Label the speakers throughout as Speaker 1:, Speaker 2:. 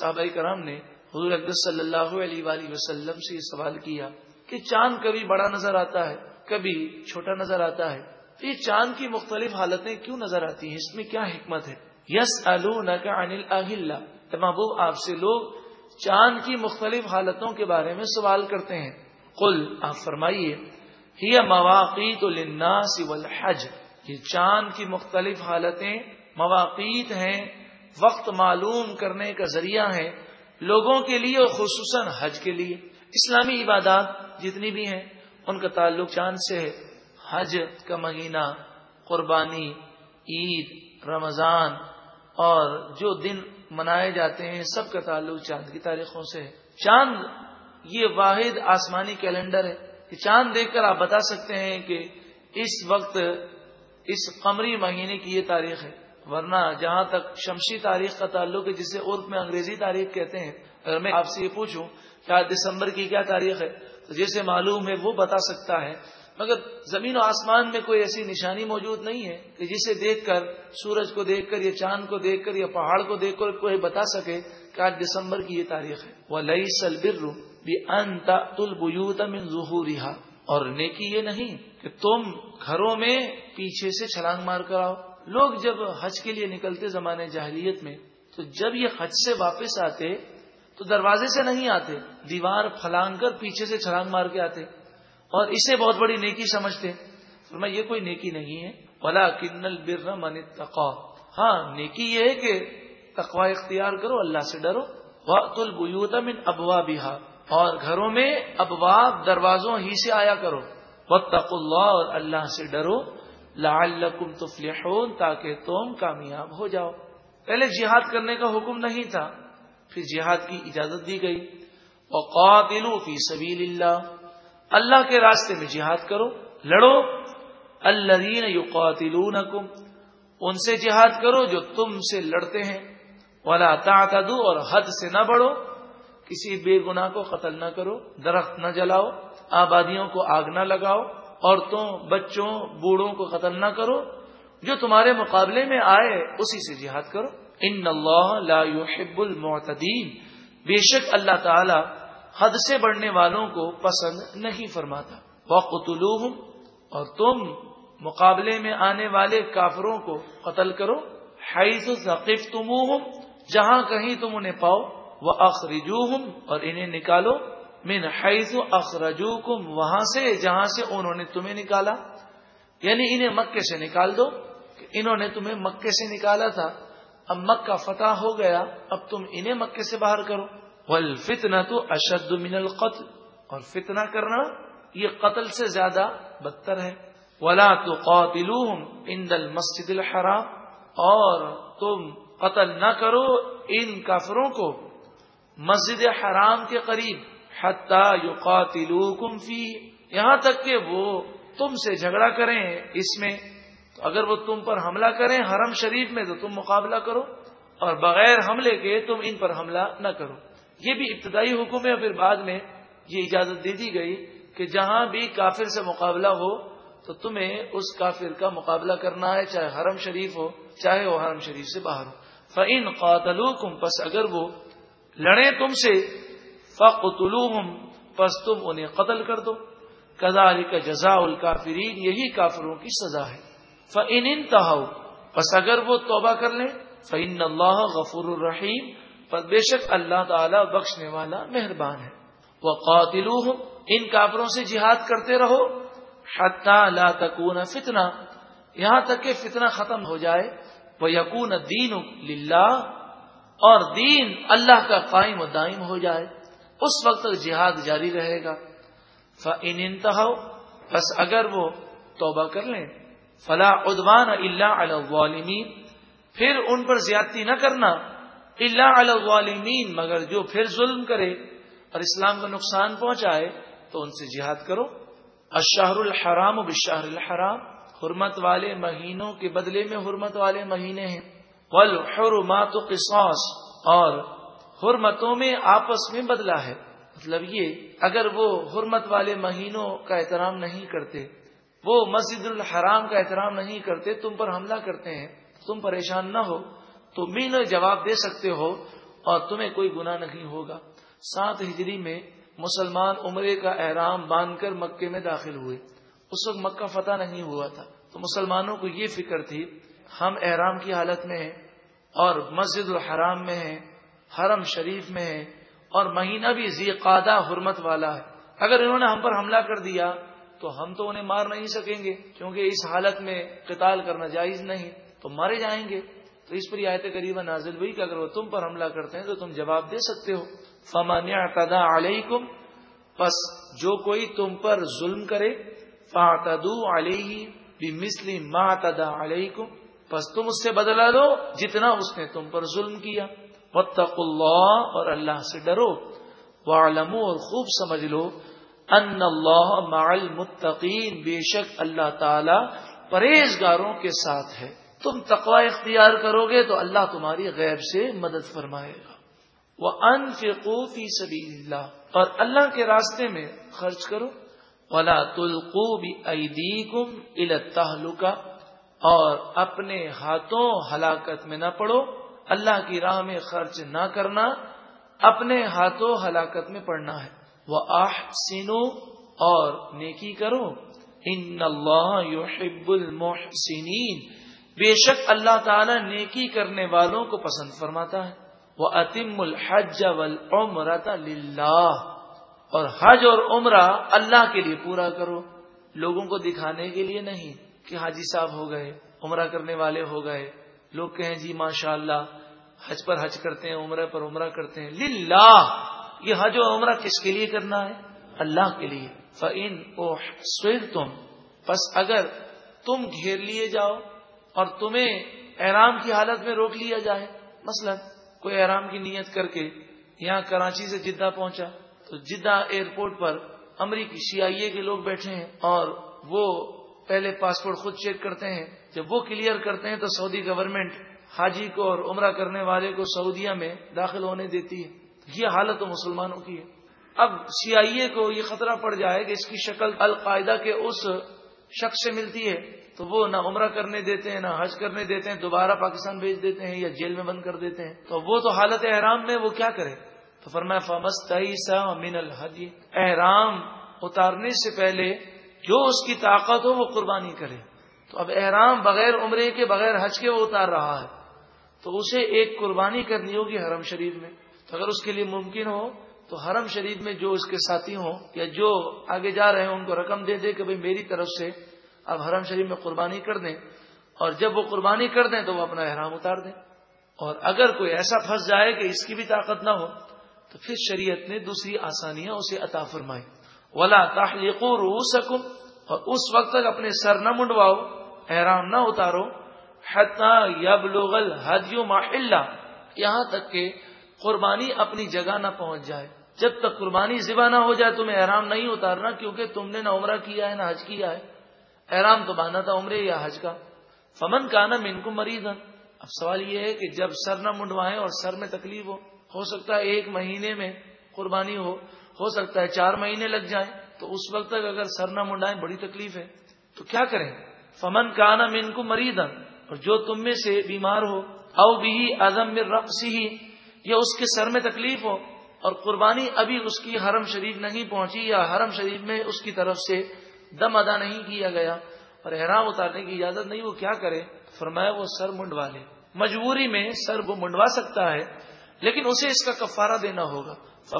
Speaker 1: صحابہ کرام نے حضور اقدس صلی اللہ علیہ وآلہ وسلم سے یہ سوال کیا کہ چاند کبھی بڑا نظر آتا ہے، کبھی چھوٹا نظر آتا ہے؟ تو یہ چاند کی مختلف حالتیں کیوں نظر آتی ہیں؟ اس میں کیا حکمت ہے؟ یس الحلہ محبوب آپ سے لوگ چاند کی مختلف حالتوں کے بارے میں سوال کرتے ہیں۔ قل، آپ فرمائیے، ہی مواقع تو والحج یہ چاند کی مختلف حالتیں مواقع ہیں وقت معلوم کرنے کا ذریعہ ہے لوگوں کے لیے اور خصوصاً حج کے لیے۔ اسلامی عبادات جتنی بھی ہیں، ان کا تعلق چاند سے ہے۔ حج کا مہینہ، قربانی، عید، رمضان اور جو دن منائے جاتے ہیں، سب کا تعلق چاند کی تاریخوں سے ہے۔ چاند، یہ واحد آسمانی کیلنڈر ہے کہ چاند دیکھ کر آپ بتا سکتے ہیں کہ اس وقت، اس قمری مہینے کی یہ تاریخ ہے۔ ورنہ جہاں تک شمشی تاریخ کا تعلق ہے، جسے عرف میں انگریزی تاریخ کہتے ہیں، اگر میں آپ سے یہ پوچھوں، کیا دسمبر کی کیا تاریخ ہے؟ تو جیسے معلوم ہے، وہ بتا سکتا ہے۔ مگر زمین و آسمان میں کوئی ایسی نشانی موجود نہیں ہے کہ جسے دیکھ کر، سورج کو دیکھ کر، یا چاند کو دیکھ کر، یا پہاڑ کو دیکھ کر کوئی بتا سکے کہ آج دسمبر کی یہ تاریخ ہے۔ وہ لئی سلبر بھی انتا ظہور اور نیکی یہ نہیں کہ تم گھروں میں پیچھے سے چھلانگ مار کر آؤ۔ لوگ جب حج کے لیے نکلتے زمانے جاہلیت میں، تو جب یہ حج سے واپس آتے، تو دروازے سے نہیں آتے، دیوار پھلانگ کر پیچھے سے چھلانگ مار کے آتے۔ اور اسے بہت بڑی نیکی سمجھتے۔ میں یہ کوئی نیکی نہیں ہے۔ بلا کنل بر من تقا ہاں نیکی یہ ہے کہ تقوا اختیار کرو، اللہ سے ڈرو۔ وقت البیوت من ابوا بہا اور گھروں میں ابواب دروازوں ہی سے آیا کرو۔ وقت اللہ اور اللہ سے ڈرو۔ لعلکم تفلحون، تاکہ تم کامیاب ہو جاؤ۔ پہلے جہاد کرنے کا حکم نہیں تھا، پھر جہاد کی اجازت دی گئی۔ وقاتلوا فی سبیل اللہ اللہ کے راستے میں جہاد کرو، لڑو۔ الذین یقاتلونکم، ان سے جہاد کرو جو تم سے لڑتے ہیں۔ ولا تعتدوا اور حد سے نہ بڑھو۔ کسی بے گناہ کو قتل نہ کرو، درخت نہ جلاؤ، آبادیوں کو آگ نہ لگاؤ۔ عورتوں، بچوں، بوڑھوں کو قتل نہ کرو، جو تمہارے مقابلے میں آئے، اسی سے جہاد کرو۔ ان اللہ لا يحب المعتدین۔ بے شک اللہ تعالی حد سے بڑھنے والوں کو پسند نہیں فرماتا۔ وقت اور تم مقابلے میں آنے والے کافروں کو قتل کرو۔ حیث ثقیف تم جہاں کہیں تم انہیں پاؤ۔ وہ اخرجو اور انہیں نکالو۔ من حیث اخرجو وہاں سے، جہاں سے انہوں نے تمہیں نکالا۔ یعنی انہیں مکے سے نکال دو کہ انہوں نے تمہیں مکے سے نکالا تھا۔ اب مکہ فتح ہو گیا، اب تم انہیں مکے سے باہر کرو۔ فتنا تو اشد من القتل۔ اور فتنہ کرنا یہ قتل سے زیادہ بدتر ہے۔ ولا تو قوتل المسجد الحرام۔ اور تم قتل نہ کرو ان کافروں کو۔ مسجد حرام کے قریب۔ حتیٰ یو قاتل فی، یہاں تک کہ وہ تم سے جھگڑا کریں اس میں۔ تو اگر وہ تم پر حملہ کریں حرم شریف میں تو تم مقابلہ کرو، اور بغیر حملے کے تم ان پر حملہ نہ کرو۔ یہ بھی ابتدائی حکم ہے، پھر بعد میں یہ اجازت دے دی گئی کہ جہاں بھی کافر سے مقابلہ ہو، تو تمہیں اس کافر کا مقابلہ کرنا ہے، چاہے حرم شریف ہو، چاہے وہ حرم شریف سے باہر ہو۔ فعین قاتل پس اگر وہ لڑے تم سے فخلو پس تم انہیں قتل کر دو۔ کزال کا جزا الکافرین، یہی کافروں کی سزا ہے۔ فعن انتہاؤ بس اگر وہ توبہ کر لیں فعن اللہ غفور الرحیم پر بے شک اللہ تعالی بخشنے والا مہربان ہے۔ وہ قاتل ان کافروں سے جہاد کرتے رہو۔ لا تکون فتنا یہاں تک کہ فتنہ ختم ہو جائے۔ وہ یقون دین للہ اور دین اللہ کا قائم و دائم ہو جائے۔ اس وقت تک جہاد جاری رہے گا۔ فن انتہا بس اگر وہ توبہ کر لیں، فلا ادوان اللہ الظالمین پھر ان پر زیادتی نہ کرنا اللہ الظالمین مگر جو پھر ظلم کرے اور اسلام کو نقصان پہنچائے، تو ان سے جہاد کرو۔ اشہر الحرام و بشہر الحرام۔ حرمت والے مہینوں کے بدلے میں حرمت والے مہینے ہیں۔ والحرمات قصاص اور حرمتوں میں آپس میں بدلا ہے۔ مطلب یہ، اگر وہ حرمت والے مہینوں کا احترام نہیں کرتے، وہ مسجد الحرام کا احترام نہیں کرتے، تم پر حملہ کرتے ہیں، تم پریشان نہ ہو، تو مین جواب دے سکتے ہو اور تمہیں کوئی گناہ نہیں ہوگا۔ سات ہجری میں مسلمان عمرے کا احرام باندھ کر مکے میں داخل ہوئے۔ اس وقت مکہ فتح نہیں ہوا تھا۔ تو مسلمانوں کو یہ فکر تھی، ہم احرام کی حالت میں ہیں اور مسجد الحرام میں ہیں۔ حرم شریف میں ہیں اور مہینہ بھی زی قادہ حرمت والا ہے۔ اگر انہوں نے ہم پر حملہ کر دیا تو ہم تو انہیں مار نہیں سکیں گے، کیونکہ اس حالت میں قتال کرنا جائز نہیں۔ تو مارے جائیں گے۔ تو اس پر یہ آیت قریب نازل ہوئی کہ اگر وہ تم پر حملہ کرتے ہیں تو تم جواب دے سکتے ہو۔ فمان قدا علیکم پس جو کوئی تم پر ظلم کرے فاتدو علیہ بھی ما تدا علیکم پس تم اس سے بدلا دو جتنا اس نے تم پر ظلم کیا۔ وطق اللہ اور اللہ سے ڈرو۔ وعلمو اور خوب سمجھ لو ان اللہ مع المتقین، بے شک اللہ تعالی پرہیزگاروں کے ساتھ ہے۔ تم تقوا اختیار کرو گے تو اللہ تمہاری غیب سے مدد فرمائے گا۔ وہ ان فی سبھی اللہ اور اللہ کے راستے میں خرچ کرو۔ ولا تلقو ایدیکم الى اور اپنے ہاتھوں ہلاکت میں نہ پڑو۔ اللہ کی راہ میں خرچ نہ کرنا، اپنے ہاتھوں ہلاکت میں پڑنا ہے۔ وہ آح اور نیکی کرو۔ ان اللہ یحب المحسنین بے شک اللہ تعالی نیکی کرنے والوں کو پسند فرماتا ہے۔ وہ عتیم الحج للہ اور حج اور عمرہ اللہ کے لیے پورا کرو۔ لوگوں کو دکھانے کے لیے نہیں کہ حاجی صاحب ہو گئے، عمرہ کرنے والے ہو گئے۔ لوگ کہیں جی ماشاء اللہ حج پر حج کرتے ہیں، عمرہ پر عمرہ کرتے ہیں۔ للہ، یہ حج و عمرہ کس کے لیے کرنا ہے؟ اللہ کے لیے۔ فعین او تم بس اگر تم گھیر لیے جاؤ اور تمہیں احرام کی حالت میں روک لیا جائے، مثلا کوئی احرام کی نیت کر کے یہاں کراچی سے جدہ پہنچا، تو جدہ ایئرپورٹ پر امریکی سی آئی اے کے لوگ بیٹھے ہیں اور وہ پہلے پاسپورٹ خود چیک کرتے ہیں۔ جب وہ کلیئر کرتے ہیں تو سعودی گورنمنٹ حاجی کو اور عمرہ کرنے والے کو سعودیہ میں داخل ہونے دیتی ہے۔ یہ حالت تو مسلمانوں کی ہے۔ اب سی آئی اے کو یہ خطرہ پڑ جائے کہ اس کی شکل القاعدہ کے اس شخص سے ملتی ہے تو وہ نہ عمرہ کرنے دیتے ہیں، نہ حج کرنے دیتے ہیں، دوبارہ پاکستان بھیج دیتے ہیں یا جیل میں بند کر دیتے ہیں۔ تو وہ تو حالت احرام میں وہ کیا کرے؟ تو فرمایا فمست من الحج احرام اتارنے سے پہلے جو اس کی طاقت ہو وہ قربانی کرے۔ تو اب احرام بغیر عمرے کے بغیر حج کے وہ اتار رہا ہے۔ تو اسے ایک قربانی کرنی ہوگی حرم شریف میں۔ تو اگر اس کے لیے ممکن ہو، تو حرم شریف میں جو اس کے ساتھی ہوں یا جو آگے جا رہے ہیں ان کو رقم دے دے کہ بھائی میری طرف سے اب حرم شریف میں قربانی کر دیں۔ اور جب وہ قربانی کر دیں تو وہ اپنا احرام اتار دیں۔ اور اگر کوئی ایسا پھنس جائے کہ اس کی بھی طاقت نہ ہو، تو پھر شریعت نے دوسری آسانیاں اسے عطا فرمائی ولا تحلیق رو اور اس وقت تک اپنے سر نہ منڈواؤ۔ احرام نہ اتارو یب لوگل حدیو محلہ، یہاں تک کہ قربانی اپنی جگہ نہ پہنچ جائے۔ جب تک قربانی ذبح نہ ہو جائے، تمہیں احرام نہیں اتارنا کیونکہ تم نے نہ عمرہ کیا ہے، نہ حج کیا ہے۔ احرام تو باندھا تھا عمرے یا حج کا۔ فمن کا نا من کو مریض اب سوال یہ ہے کہ جب سر نہ منڈوائیں اور سر میں تکلیف ہو ہو سکتا ہے ایک مہینے میں قربانی ہو ہو سکتا ہے چار مہینے لگ جائیں، تو اس وقت تک اگر سر نہ منڈائیں، بڑی تکلیف ہے۔ تو کیا کریں؟ فمن کا نا من کو مریض اور جو تم میں سے بیمار ہو، او بھی اعظم رقص ہی یا اس کے سر میں تکلیف ہو، اور قربانی ابھی اس کی حرم شریف نہیں پہنچی، یا حرم شریف میں اس کی طرف سے دم ادا نہیں کیا گیا، اور احرام اتارنے کی اجازت نہیں، وہ کیا کرے؟ فرمایا، وہ سر منڈوا لے۔ مجبوری میں سر وہ منڈوا سکتا ہے، لیکن اسے اس کا کفارہ دینا ہوگا۔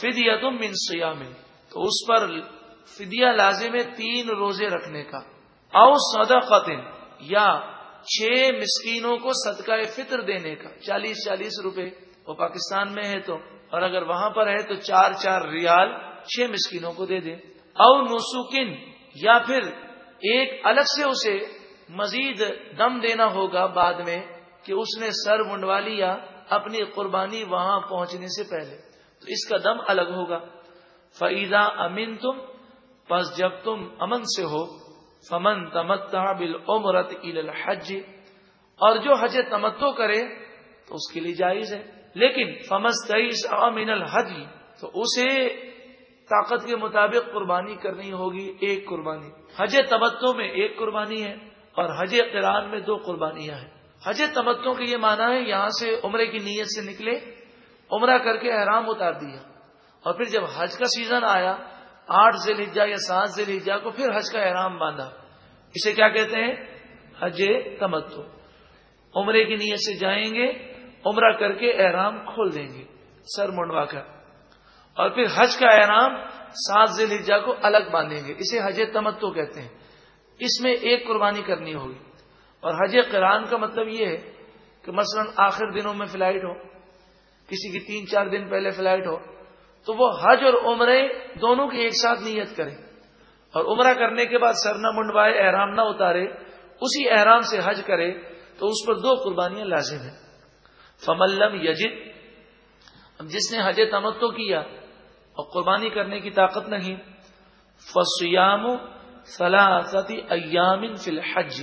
Speaker 1: فدیا تم من سیا میں تو اس پر فدیا لازم ہے تین روزے رکھنے کا۔ او سودا قطن یا چھ مسکینوں کو صدقہ فطر دینے کا، چالیس چالیس روپے۔ وہ پاکستان میں ہے تو، اور اگر وہاں پر ہے تو چار چار ریال چھ مسکینوں کو دے دے او نسوکن یا پھر ایک الگ سے اسے مزید دم دینا ہوگا بعد میں کہ اس نے سر منڈوا لیا اپنی قربانی وہاں پہنچنے سے پہلے۔ تو اس کا دم الگ ہوگا۔ فعیدہ امین تم پس جب تم امن سے ہو فمن تمتا بل عمرت الحج، اور جو حج تمتو کرے تو اس کے لیے جائز ہے۔ لیکن فمس تئیس امین الحج تو اسے طاقت کے مطابق قربانی کرنی ہوگی ایک قربانی۔ حج تبتوں میں ایک قربانی ہے اور حج قرآن میں دو قربانیاں ہیں۔ حج تبتوں کا یہ مانا ہے یہاں سے عمرے کی نیت سے نکلے، عمرہ کر کے احرام اتار دیا۔ اور پھر جب حج کا سیزن آیا آٹھ ذیل ہجا یا سات ذیل ہجا کو پھر حج کا احرام باندھا۔ اسے کیا کہتے ہیں؟ حج تمتو عمرے کی نیت سے جائیں گے، عمرہ کر کے احرام کھول دیں گے، سر منڈوا کر۔ اور پھر حج کا احرام سات ذیل ہجا کو الگ باندھیں گے۔ اسے حج تمتو کہتے ہیں۔ اس میں ایک قربانی کرنی ہوگی۔ اور حج قرآن کا مطلب یہ ہے کہ مثلا آخر دنوں میں فلائٹ ہو، کسی کی تین چار دن پہلے فلائٹ ہو تو وہ حج اور عمرے دونوں کی ایک ساتھ نیت کرے اور عمرہ کرنے کے بعد سر نہ منڈوائے، احرام نہ اتارے، اسی احرام سے حج کرے، تو اس پر دو قربانیاں لازم ہیں۔ فملم یجد اب جس نے حج تمتو کیا اور قربانی کرنے کی طاقت نہیں فسیام فلاطی ایامن فی الحج۔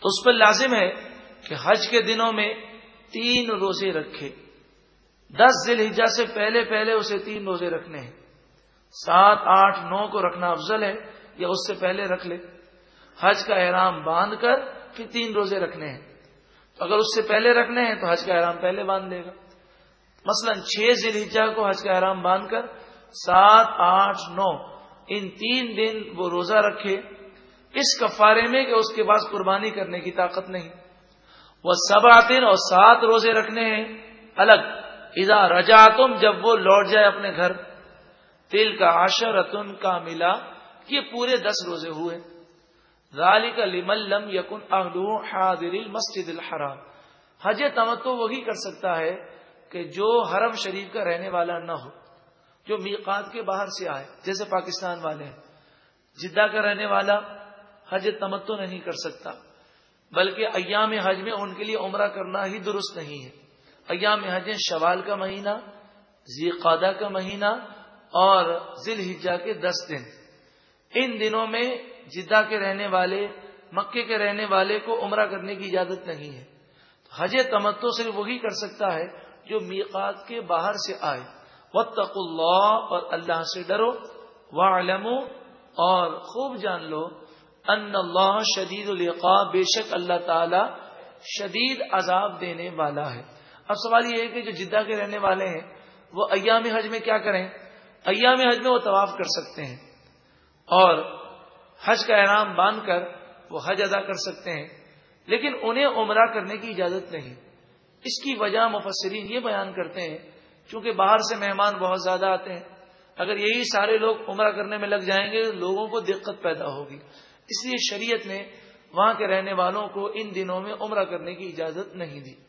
Speaker 1: تو اس پر لازم ہے کہ حج کے دنوں میں تین روزے رکھے۔ دس ذیل سے پہلے پہلے اسے تین روزے رکھنے ہیں۔ سات، آٹھ، نو کو رکھنا افضل ہے یا اس سے پہلے رکھ لے۔ حج کا احرام باندھ کر پھر تین روزے رکھنے ہیں۔ اگر اس سے پہلے رکھنے ہیں تو حج کا احرام پہلے باندھ لے گا۔ مثلا چھ ذیل کو حج کا احرام باندھ کر سات، آٹھ، نو، ان تین دن وہ روزہ رکھے۔ اس کفارے میں کہ اس کے پاس قربانی کرنے کی طاقت نہیں۔ وہ سب آتے اور سات روزے رکھنے ہیں۔ الگ۔ ادا رجا تم جب وہ لوٹ جائے اپنے گھر تل کا آشا رتن کا ملا یہ پورے دس روزے ہوئے۔ رالی کا لم یقن حاضر مسجد الحرام۔ حج تمتو وہی کر سکتا ہے کہ جو حرم شریف کا رہنے والا نہ ہو، جو میقات کے باہر سے آئے، جیسے پاکستان والے ہیں۔ جدہ کا رہنے والا حج تمتو نہیں کر سکتا، بلکہ ایام حج میں ان کے لیے عمرہ کرنا ہی درست نہیں ہے۔ ایام حج شوال کا مہینہ ذی قادہ کا مہینہ اور ذیل ہجا کے دس دن۔ ان دنوں میں جدہ کے رہنے والے، مکے کے رہنے والے کو عمرہ کرنے کی اجازت نہیں ہے۔ حج تمتو صرف وہی کر سکتا ہے جو میقات کے باہر سے آئے۔ وطق اللہ اور اللہ سے ڈرو و اور خوب جان لو ان اللہ شدید القاع بے شک اللہ تعالی شدید عذاب دینے والا ہے۔ اب سوال یہ ہے کہ جو جدہ کے رہنے والے ہیں، وہ ایام حج میں کیا کریں؟ ایام حج میں وہ طواف کر سکتے ہیں۔ اور حج کا احرام باندھ کر وہ حج ادا کر سکتے ہیں۔ لیکن انہیں عمرہ کرنے کی اجازت نہیں۔ اس کی وجہ مفسرین یہ بیان کرتے ہیں، چونکہ باہر سے مہمان بہت زیادہ آتے ہیں۔ اگر یہی سارے لوگ عمرہ کرنے میں لگ جائیں گے، لوگوں کو دقت پیدا ہوگی۔ اس لیے شریعت نے وہاں کے رہنے والوں کو ان دنوں میں عمرہ کرنے کی اجازت نہیں دی۔